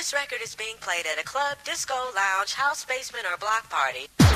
this record is being played at a club, disco, lounge, house, basement, or block party.